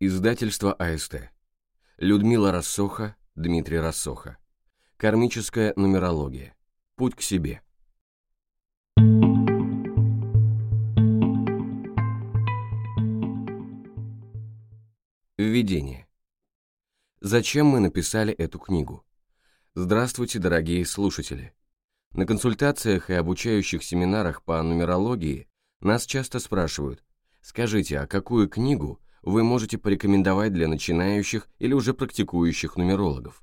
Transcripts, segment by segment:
Издательство АСТ. Людмила Рассоха, Дмитрий Рассоха. Кармическая нумерология. Путь к себе. Введение. Зачем мы написали эту книгу? Здравствуйте, дорогие слушатели. На консультациях и обучающих семинарах по нумерологии нас часто спрашивают, скажите, а какую книгу вы можете порекомендовать для начинающих или уже практикующих нумерологов?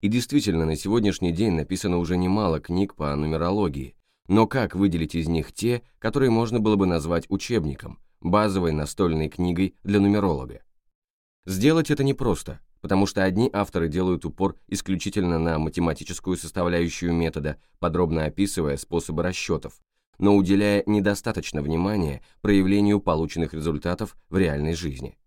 И действительно, на сегодняшний день написано уже немало книг по нумерологии, но как выделить из них те, которые можно было бы назвать учебником, базовой настольной книгой для нумеролога? Сделать это непросто, потому что одни авторы делают упор исключительно на математическую составляющую метода, подробно описывая способы расчетов, но уделяя недостаточно внимания проявлению полученных результатов в реальной жизни.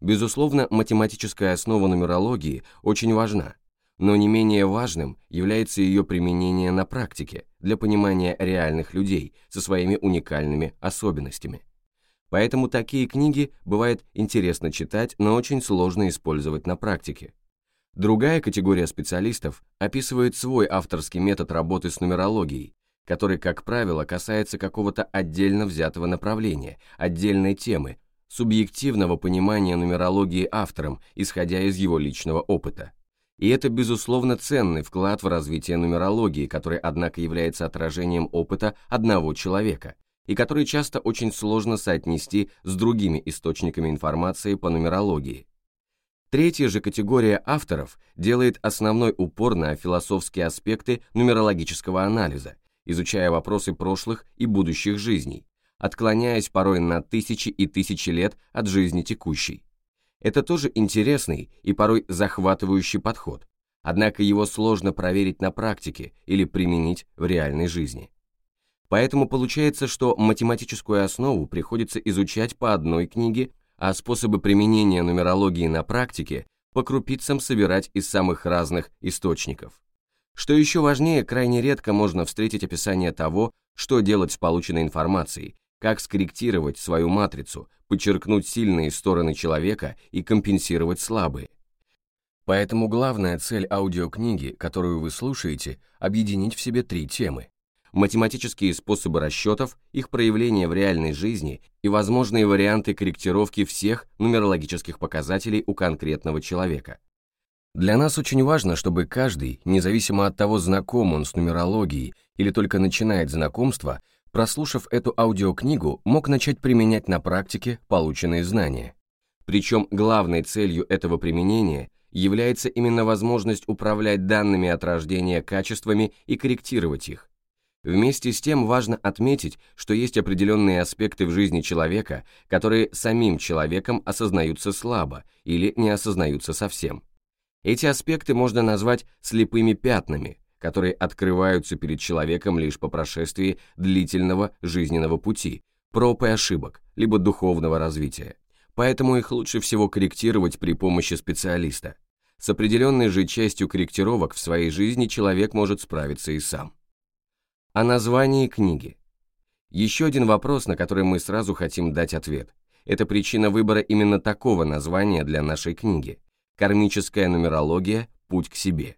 Безусловно, математическая основа нумерологии очень важна, но не менее важным является ее применение на практике для понимания реальных людей со своими уникальными особенностями. Поэтому такие книги бывает интересно читать, но очень сложно использовать на практике. Другая категория специалистов описывает свой авторский метод работы с нумерологией, который, как правило, касается какого-то отдельно взятого направления, отдельной темы, субъективного понимания нумерологии автором, исходя из его личного опыта. И это, безусловно, ценный вклад в развитие нумерологии, который, однако, является отражением опыта одного человека, и который часто очень сложно соотнести с другими источниками информации по нумерологии. Третья же категория авторов делает основной упор на философские аспекты нумерологического анализа, изучая вопросы прошлых и будущих жизней, отклоняясь порой на тысячи и тысячи лет от жизни текущей. Это тоже интересный и порой захватывающий подход, однако его сложно проверить на практике или применить в реальной жизни. Поэтому получается, что математическую основу приходится изучать по одной книге, а способы применения нумерологии на практике по крупицам собирать из самых разных источников. Что еще важнее, крайне редко можно встретить описание того, что делать с полученной информацией, как скорректировать свою матрицу, подчеркнуть сильные стороны человека и компенсировать слабые. Поэтому главная цель аудиокниги, которую вы слушаете, объединить в себе три темы. Математические способы расчетов, их проявление в реальной жизни и возможные варианты корректировки всех нумерологических показателей у конкретного человека. Для нас очень важно, чтобы каждый, независимо от того, знаком он с нумерологией или только начинает знакомство, прослушав эту аудиокнигу, мог начать применять на практике полученные знания. Причем главной целью этого применения является именно возможность управлять данными от рождения качествами и корректировать их. Вместе с тем важно отметить, что есть определенные аспекты в жизни человека, которые самим человеком осознаются слабо или не осознаются совсем. Эти аспекты можно назвать слепыми пятнами, которые открываются перед человеком лишь по прошествии длительного жизненного пути, проб и ошибок, либо духовного развития. Поэтому их лучше всего корректировать при помощи специалиста. С определенной же частью корректировок в своей жизни человек может справиться и сам. О названии книги. Еще один вопрос, на который мы сразу хотим дать ответ. Это причина выбора именно такого названия для нашей книги. Кармическая нумерология «Путь к себе».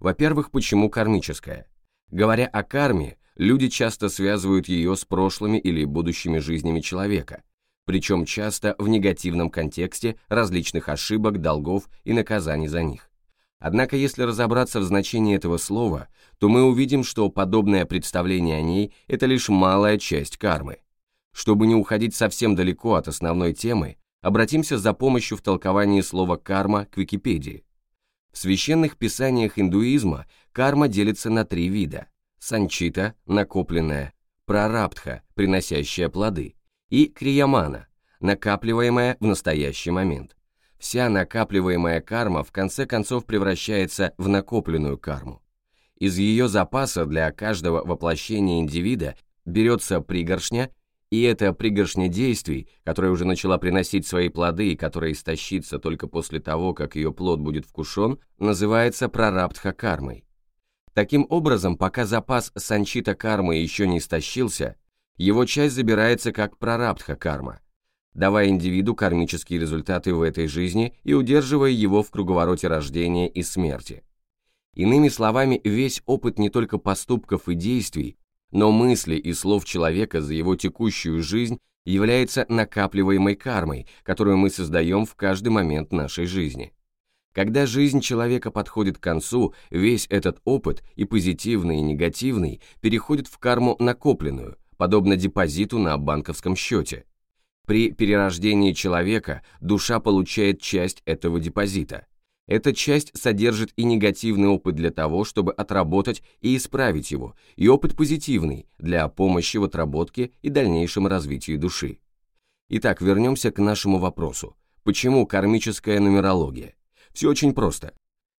Во-первых, почему кармическая? Говоря о карме, люди часто связывают ее с прошлыми или будущими жизнями человека, причем часто в негативном контексте различных ошибок, долгов и наказаний за них. Однако, если разобраться в значении этого слова, то мы увидим, что подобное представление о ней – это лишь малая часть кармы. Чтобы не уходить совсем далеко от основной темы, Обратимся за помощью в толковании слова «карма» к Википедии. В священных писаниях индуизма карма делится на три вида – санчита, накопленная, прарабдха, приносящая плоды, и криямана, накапливаемая в настоящий момент. Вся накапливаемая карма в конце концов превращается в накопленную карму. Из ее запаса для каждого воплощения индивида берется пригоршня и эта пригоршня действий, которая уже начала приносить свои плоды и которая истощится только после того, как ее плод будет вкушен, называется прарабдха кармой. Таким образом, пока запас санчита кармы еще не истощился, его часть забирается как прарабдха карма. давая индивиду кармические результаты в этой жизни и удерживая его в круговороте рождения и смерти. Иными словами, весь опыт не только поступков и действий, но мысли и слов человека за его текущую жизнь является накапливаемой кармой, которую мы создаем в каждый момент нашей жизни. Когда жизнь человека подходит к концу, весь этот опыт, и позитивный, и негативный, переходит в карму накопленную, подобно депозиту на банковском счете. При перерождении человека душа получает часть этого депозита. Эта часть содержит и негативный опыт для того, чтобы отработать и исправить его, и опыт позитивный для помощи в отработке и дальнейшем развитии души. Итак, вернемся к нашему вопросу. Почему кармическая нумерология? Все очень просто.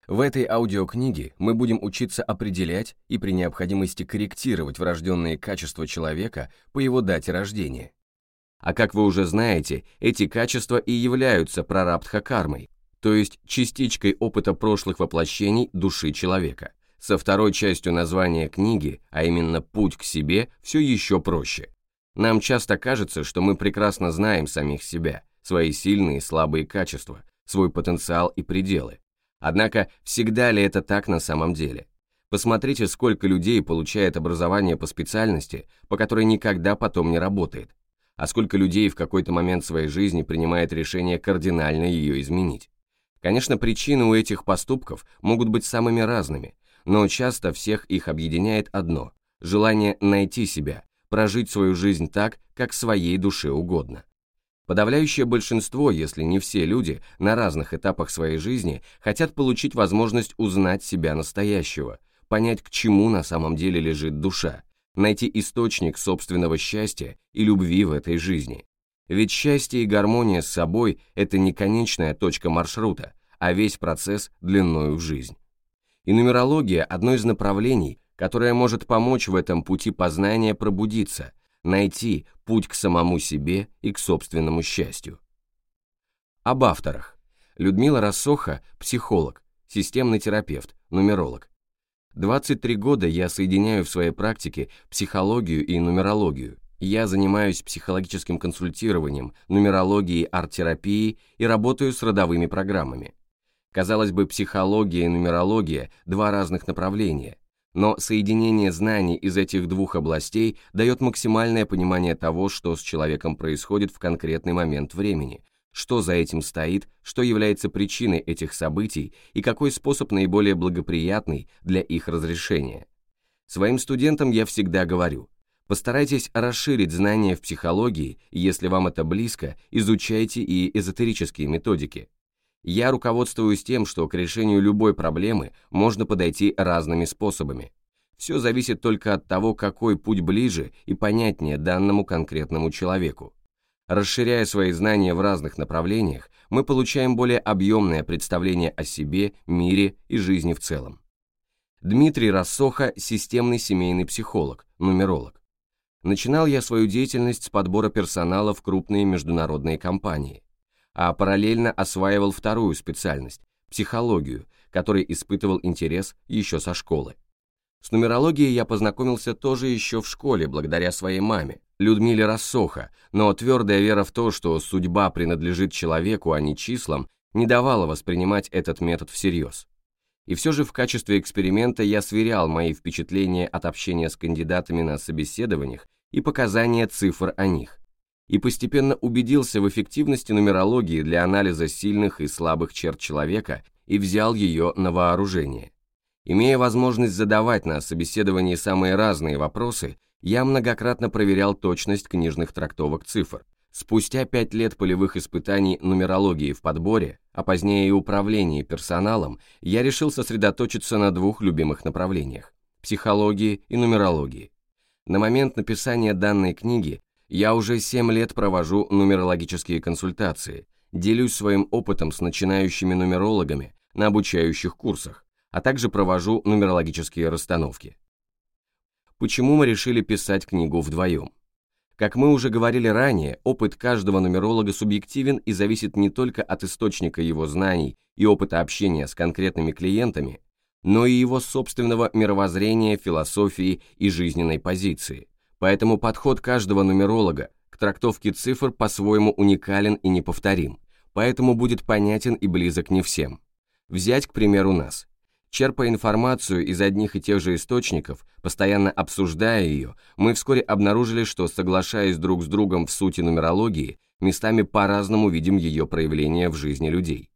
В этой аудиокниге мы будем учиться определять и при необходимости корректировать врожденные качества человека по его дате рождения. А как вы уже знаете, эти качества и являются прарабдха-кармой, то есть частичкой опыта прошлых воплощений души человека. Со второй частью названия книги, а именно «Путь к себе», все еще проще. Нам часто кажется, что мы прекрасно знаем самих себя, свои сильные и слабые качества, свой потенциал и пределы. Однако, всегда ли это так на самом деле? Посмотрите, сколько людей получает образование по специальности, по которой никогда потом не работает, а сколько людей в какой-то момент своей жизни принимает решение кардинально ее изменить. Конечно, причины у этих поступков могут быть самыми разными, но часто всех их объединяет одно – желание найти себя, прожить свою жизнь так, как своей душе угодно. Подавляющее большинство, если не все люди, на разных этапах своей жизни хотят получить возможность узнать себя настоящего, понять, к чему на самом деле лежит душа, найти источник собственного счастья и любви в этой жизни. Ведь счастье и гармония с собой – это не конечная точка маршрута, а весь процесс длиною в жизнь. И нумерология – одно из направлений, которое может помочь в этом пути познания пробудиться, найти путь к самому себе и к собственному счастью. Об авторах. Людмила Рассоха – психолог, системный терапевт, нумеролог. 23 года я соединяю в своей практике психологию и нумерологию, я занимаюсь психологическим консультированием, нумерологией, арт-терапией и работаю с родовыми программами. Казалось бы, психология и нумерология – два разных направления, но соединение знаний из этих двух областей дает максимальное понимание того, что с человеком происходит в конкретный момент времени, что за этим стоит, что является причиной этих событий и какой способ наиболее благоприятный для их разрешения. Своим студентам я всегда говорю – Постарайтесь расширить знания в психологии, и если вам это близко, изучайте и эзотерические методики. Я руководствуюсь тем, что к решению любой проблемы можно подойти разными способами. Все зависит только от того, какой путь ближе и понятнее данному конкретному человеку. Расширяя свои знания в разных направлениях, мы получаем более объемное представление о себе, мире и жизни в целом. Дмитрий Рассоха – системный семейный психолог, нумеролог. Начинал я свою деятельность с подбора персонала в крупные международные компании, а параллельно осваивал вторую специальность – психологию, которой испытывал интерес еще со школы. С нумерологией я познакомился тоже еще в школе, благодаря своей маме, Людмиле Рассоха, но твердая вера в то, что судьба принадлежит человеку, а не числам, не давала воспринимать этот метод всерьез. И все же в качестве эксперимента я сверял мои впечатления от общения с кандидатами на собеседованиях и показания цифр о них. И постепенно убедился в эффективности нумерологии для анализа сильных и слабых черт человека и взял ее на вооружение. Имея возможность задавать на собеседовании самые разные вопросы, я многократно проверял точность книжных трактовок цифр. Спустя пять лет полевых испытаний нумерологии в подборе, а позднее и управлении персоналом, я решил сосредоточиться на двух любимых направлениях – психологии и нумерологии. На момент написания данной книги я уже 7 лет провожу нумерологические консультации, делюсь своим опытом с начинающими нумерологами на обучающих курсах, а также провожу нумерологические расстановки. Почему мы решили писать книгу вдвоем? Как мы уже говорили ранее, опыт каждого нумеролога субъективен и зависит не только от источника его знаний и опыта общения с конкретными клиентами, но и его собственного мировоззрения, философии и жизненной позиции. Поэтому подход каждого нумеролога к трактовки цифр по-своему уникален и неповторим, поэтому будет понятен и близок не всем. Взять, к примеру, нас. Черпая информацию из одних и тех же источников, постоянно обсуждая ее, мы вскоре обнаружили, что, соглашаясь друг с другом в сути нумерологии, местами по-разному видим ее проявление в жизни людей.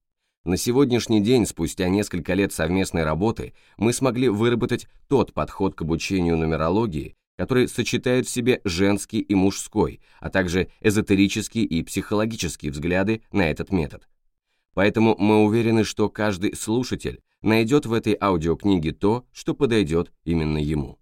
На сегодняшний день, спустя несколько лет совместной работы, мы смогли выработать тот подход к обучению нумерологии, который сочетает в себе женский и мужской, а также эзотерические и психологические взгляды на этот метод. Поэтому мы уверены, что каждый слушатель найдет в этой аудиокниге то, что подойдет именно ему.